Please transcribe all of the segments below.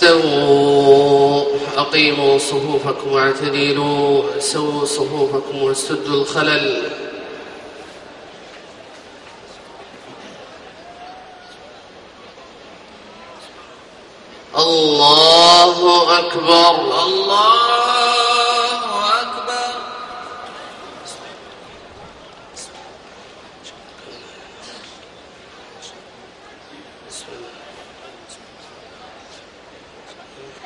استووا أقيموا صفوفكم واعتدلوا سووا صفوفكم واسدوا الخلل. الله أكبر. الله أكبر.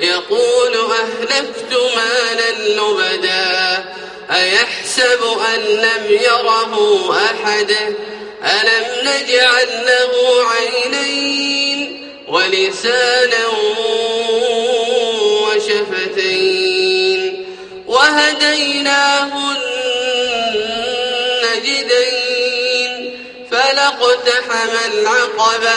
يقول أهلكت مالا لبدا أيحسب أن لم يره أحد؟ ألم نجعل له عينين ولسانا وشفتين؟ وهديناه النجدين فلاقتحم العقبة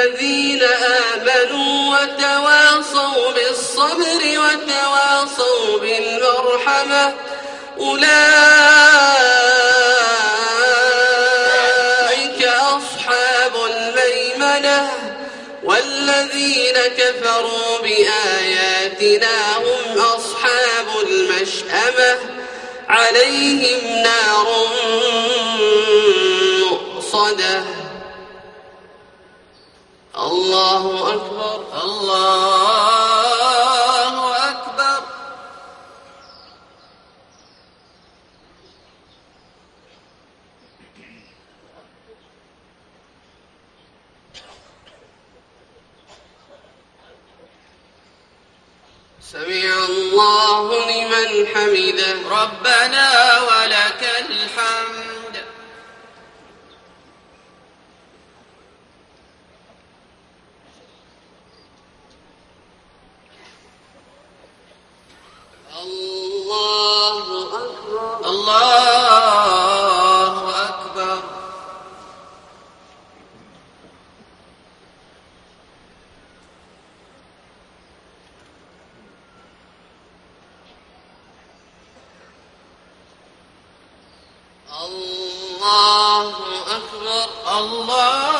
الذين آمنوا وتواصوا بالصبر وتواصوا بالمرحمة أولئك أصحاب الميمنة والذين كفروا بآياتنا هم أصحاب المشأمة عليهم نار سمع الله لمن حمده. ربنا ولك الحمد الله أكبر الله أكبر الله أكبر الله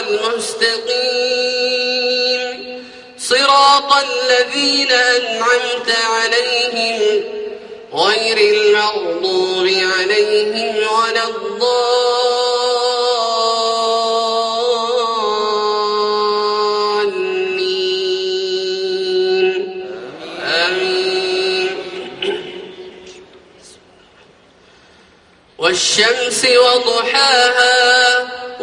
المستقيم. صراط الذين أنعمت عليهم غير المغضوب عليهم ولا الضالين. آمين. والشمس وضحاها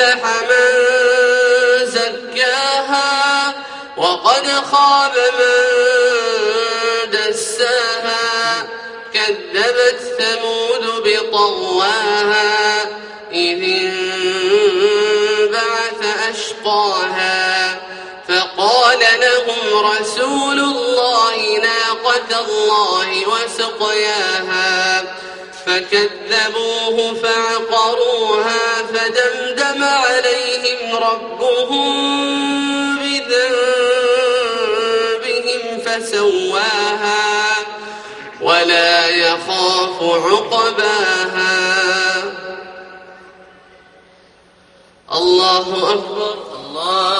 أفلح من زكاها وقد خاب من دساها كذبت ثمود بطغواها إذ انبعث أشقاها فقال لهم رسول الله ناقة الله وسقياها فكذبوه فعقروها عليهم ربهم بذنبهم فسواها ولا يخاف عقباها. الله أكبر. الله